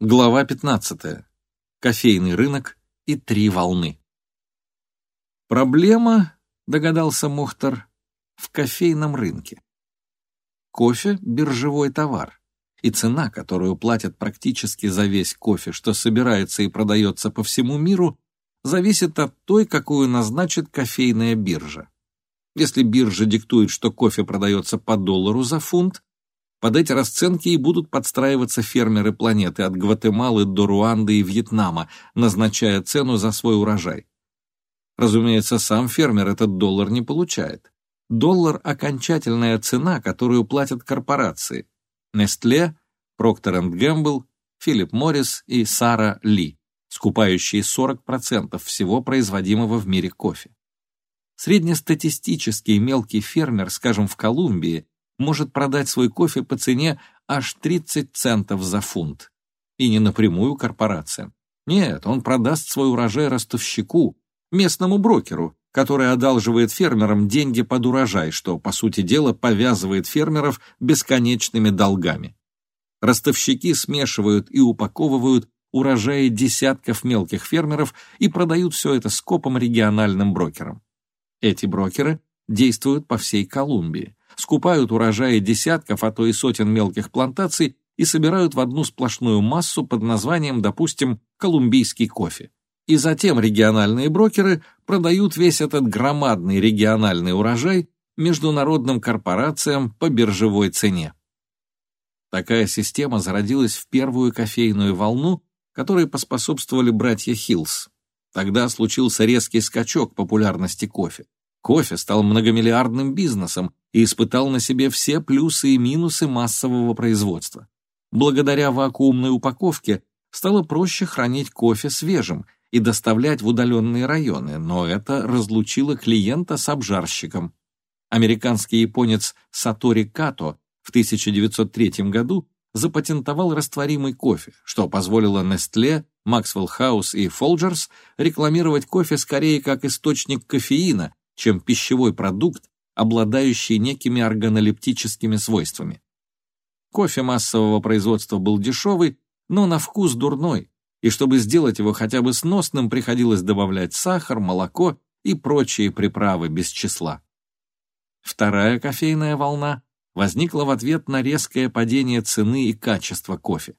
Глава 15. Кофейный рынок и три волны. Проблема, догадался Мухтар, в кофейном рынке. Кофе – биржевой товар, и цена, которую платят практически за весь кофе, что собирается и продается по всему миру, зависит от той, какую назначит кофейная биржа. Если биржа диктует, что кофе продается по доллару за фунт, под эти расценки и будут подстраиваться фермеры планеты от Гватемалы до Руанды и Вьетнама, назначая цену за свой урожай. Разумеется, сам фермер этот доллар не получает. Доллар – окончательная цена, которую платят корпорации. Nestle, Procter Gamble, Philip Morris и Сара Ли, скупающие 40% всего производимого в мире кофе. Среднестатистический мелкий фермер, скажем, в Колумбии, может продать свой кофе по цене аж 30 центов за фунт. И не напрямую корпорациям. Нет, он продаст свой урожай ростовщику, местному брокеру, который одалживает фермерам деньги под урожай, что, по сути дела, повязывает фермеров бесконечными долгами. Ростовщики смешивают и упаковывают урожаи десятков мелких фермеров и продают все это скопом региональным брокерам. Эти брокеры действуют по всей Колумбии скупают урожаи десятков, а то и сотен мелких плантаций и собирают в одну сплошную массу под названием, допустим, колумбийский кофе. И затем региональные брокеры продают весь этот громадный региональный урожай международным корпорациям по биржевой цене. Такая система зародилась в первую кофейную волну, которой поспособствовали братья Хиллс. Тогда случился резкий скачок популярности кофе. Кофе стал многомиллиардным бизнесом и испытал на себе все плюсы и минусы массового производства. Благодаря вакуумной упаковке стало проще хранить кофе свежим и доставлять в удаленные районы, но это разлучило клиента с обжарщиком. Американский японец Сатори Като в 1903 году запатентовал растворимый кофе, что позволило Nestle, Maxwell House и Folgers рекламировать кофе скорее как источник кофеина, чем пищевой продукт, обладающий некими органолептическими свойствами. Кофе массового производства был дешевый, но на вкус дурной, и чтобы сделать его хотя бы сносным, приходилось добавлять сахар, молоко и прочие приправы без числа. Вторая кофейная волна возникла в ответ на резкое падение цены и качества кофе.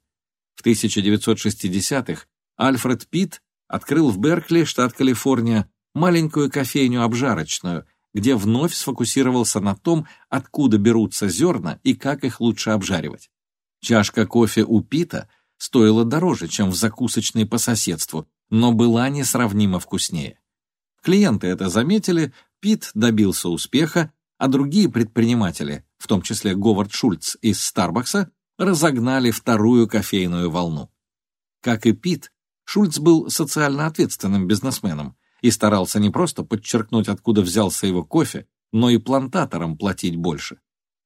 В 1960-х Альфред Питт открыл в Беркли, штат Калифорния, маленькую кофейню-обжарочную, где вновь сфокусировался на том, откуда берутся зерна и как их лучше обжаривать. Чашка кофе у Пита стоила дороже, чем в закусочной по соседству, но была несравнимо вкуснее. Клиенты это заметили, Пит добился успеха, а другие предприниматели, в том числе Говард Шульц из Старбакса, разогнали вторую кофейную волну. Как и Пит, Шульц был социально ответственным бизнесменом, и старался не просто подчеркнуть, откуда взялся его кофе, но и плантаторам платить больше.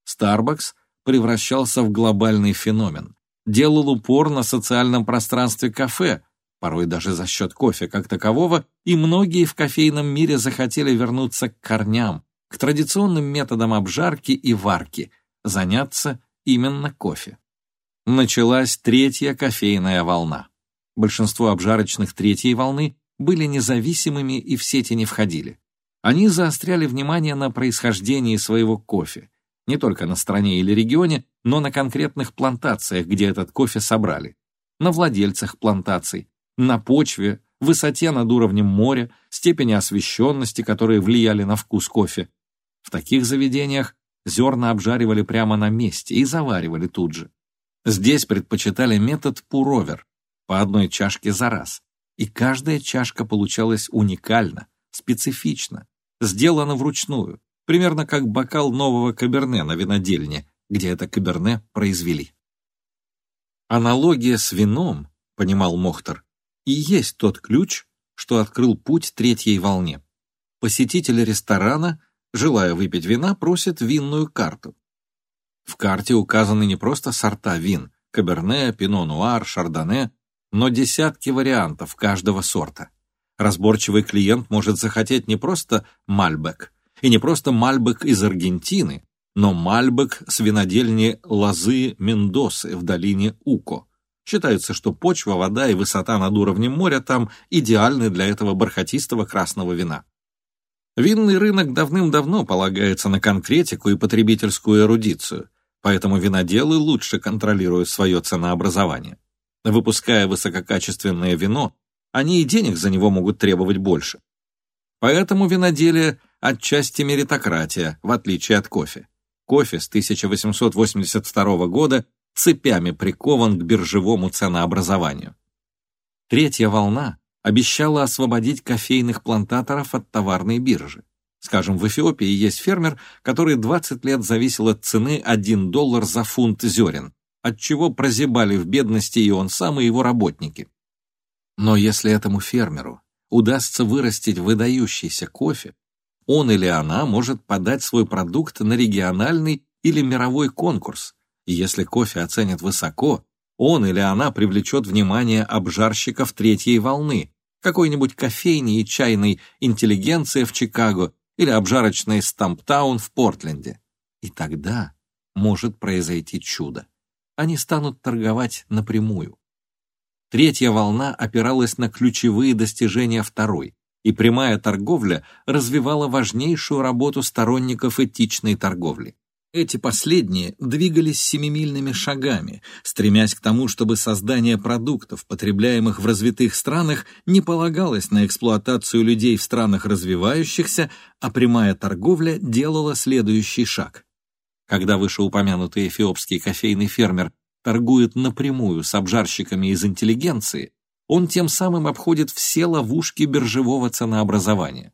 Starbucks превращался в глобальный феномен, делал упор на социальном пространстве кафе, порой даже за счет кофе как такового, и многие в кофейном мире захотели вернуться к корням, к традиционным методам обжарки и варки, заняться именно кофе. Началась третья кофейная волна. Большинство обжарочных третьей волны были независимыми и в сети не входили. Они заостряли внимание на происхождении своего кофе, не только на стране или регионе, но на конкретных плантациях, где этот кофе собрали, на владельцах плантаций, на почве, высоте над уровнем моря, степени освещенности, которые влияли на вкус кофе. В таких заведениях зерна обжаривали прямо на месте и заваривали тут же. Здесь предпочитали метод пуровер, по одной чашке за раз, и каждая чашка получалась уникально, специфично, сделана вручную, примерно как бокал нового каберне на винодельне, где это каберне произвели. Аналогия с вином, понимал Мохтар, и есть тот ключ, что открыл путь третьей волне. Посетители ресторана, желая выпить вина, просят винную карту. В карте указаны не просто сорта вин – каберне, пино-нуар, шардоне, но десятки вариантов каждого сорта. Разборчивый клиент может захотеть не просто мальбек, и не просто мальбек из Аргентины, но мальбек с винодельни Лозы Мендосы в долине Уко. Считается, что почва, вода и высота над уровнем моря там идеальны для этого бархатистого красного вина. Винный рынок давным-давно полагается на конкретику и потребительскую эрудицию, поэтому виноделы лучше контролируют свое ценообразование. Выпуская высококачественное вино, они и денег за него могут требовать больше. Поэтому виноделие отчасти меритократия, в отличие от кофе. Кофе с 1882 года цепями прикован к биржевому ценообразованию. Третья волна обещала освободить кофейных плантаторов от товарной биржи. Скажем, в Эфиопии есть фермер, который 20 лет зависел от цены 1 доллар за фунт зерен, от чего прозябали в бедности и он сам, и его работники. Но если этому фермеру удастся вырастить выдающийся кофе, он или она может подать свой продукт на региональный или мировой конкурс, и если кофе оценят высоко, он или она привлечет внимание обжарщиков третьей волны, какой-нибудь кофейной и чайной интеллигенции в Чикаго или обжарочной Стамптаун в Портленде. И тогда может произойти чудо. Они станут торговать напрямую. Третья волна опиралась на ключевые достижения второй, и прямая торговля развивала важнейшую работу сторонников этичной торговли. Эти последние двигались семимильными шагами, стремясь к тому, чтобы создание продуктов, потребляемых в развитых странах, не полагалось на эксплуатацию людей в странах развивающихся, а прямая торговля делала следующий шаг. Когда вышеупомянутый эфиопский кофейный фермер торгует напрямую с обжарщиками из интеллигенции, он тем самым обходит все ловушки биржевого ценообразования.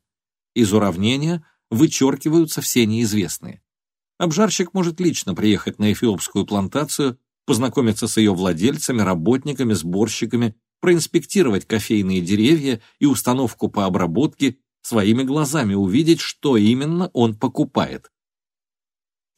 Из уравнения вычеркиваются все неизвестные. Обжарщик может лично приехать на эфиопскую плантацию, познакомиться с ее владельцами, работниками, сборщиками, проинспектировать кофейные деревья и установку по обработке, своими глазами увидеть, что именно он покупает.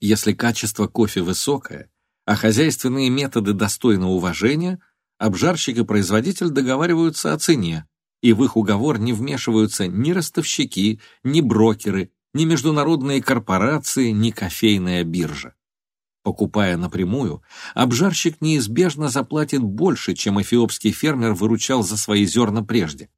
Если качество кофе высокое, а хозяйственные методы достойны уважения, обжарщик и производитель договариваются о цене, и в их уговор не вмешиваются ни ростовщики, ни брокеры, ни международные корпорации, ни кофейная биржа. Покупая напрямую, обжарщик неизбежно заплатит больше, чем эфиопский фермер выручал за свои зерна прежде.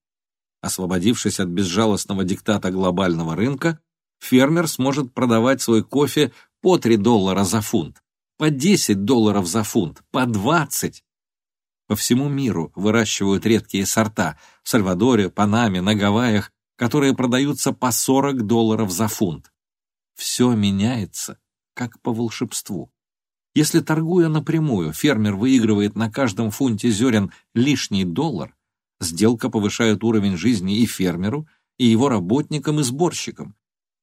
Освободившись от безжалостного диктата глобального рынка, фермер сможет продавать свой кофе по 3 доллара за фунт, по 10 долларов за фунт, по 20. По всему миру выращивают редкие сорта в Сальвадоре, Панаме, на Гавайях, которые продаются по 40 долларов за фунт. Все меняется, как по волшебству. Если, торгуя напрямую, фермер выигрывает на каждом фунте зерен лишний доллар, сделка повышает уровень жизни и фермеру, и его работникам и сборщикам.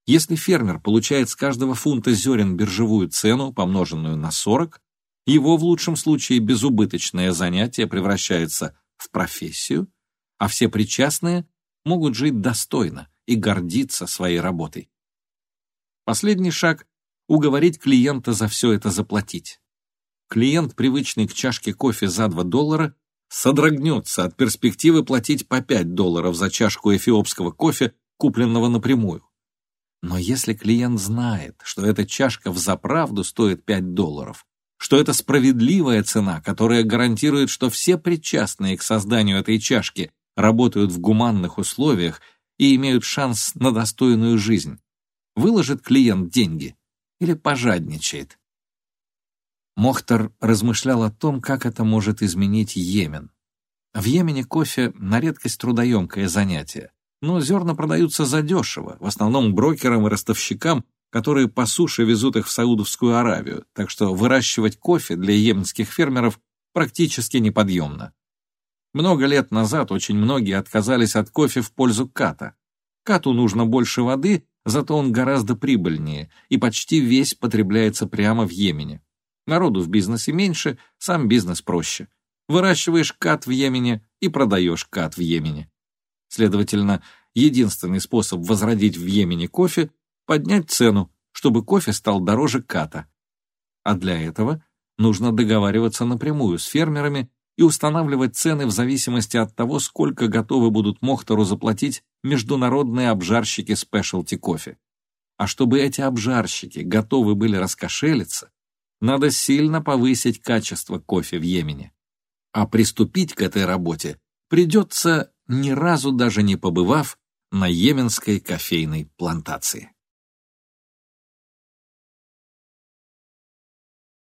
Если фермер получает с каждого фунта зерен биржевую цену, помноженную на 40, его в лучшем случае безубыточное занятие превращается в профессию, а все причастные могут жить достойно и гордиться своей работой. Последний шаг – уговорить клиента за все это заплатить. Клиент, привычный к чашке кофе за 2 доллара, содрогнется от перспективы платить по 5 долларов за чашку эфиопского кофе, купленного напрямую. Но если клиент знает, что эта чашка взаправду стоит 5 долларов, что это справедливая цена, которая гарантирует, что все причастные к созданию этой чашки работают в гуманных условиях и имеют шанс на достойную жизнь. Выложит клиент деньги или пожадничает? Мохтар размышлял о том, как это может изменить Йемен. В Йемене кофе на редкость трудоемкое занятие, но зерна продаются задешево, в основном брокерам и ростовщикам, которые по суше везут их в Саудовскую Аравию, так что выращивать кофе для йеменских фермеров практически неподъемно. Много лет назад очень многие отказались от кофе в пользу ката. Кату нужно больше воды, зато он гораздо прибыльнее и почти весь потребляется прямо в Йемене. Народу в бизнесе меньше, сам бизнес проще. Выращиваешь кат в Йемене и продаешь кат в Йемене. Следовательно, единственный способ возродить в Йемене кофе – поднять цену, чтобы кофе стал дороже ката. А для этого нужно договариваться напрямую с фермерами и устанавливать цены в зависимости от того, сколько готовы будут Мохтору заплатить международные обжарщики спешлти кофе. А чтобы эти обжарщики готовы были раскошелиться, надо сильно повысить качество кофе в Йемене. а приступить к этой работе придется, ни разу даже не побывав на йеменской кофейной плантации.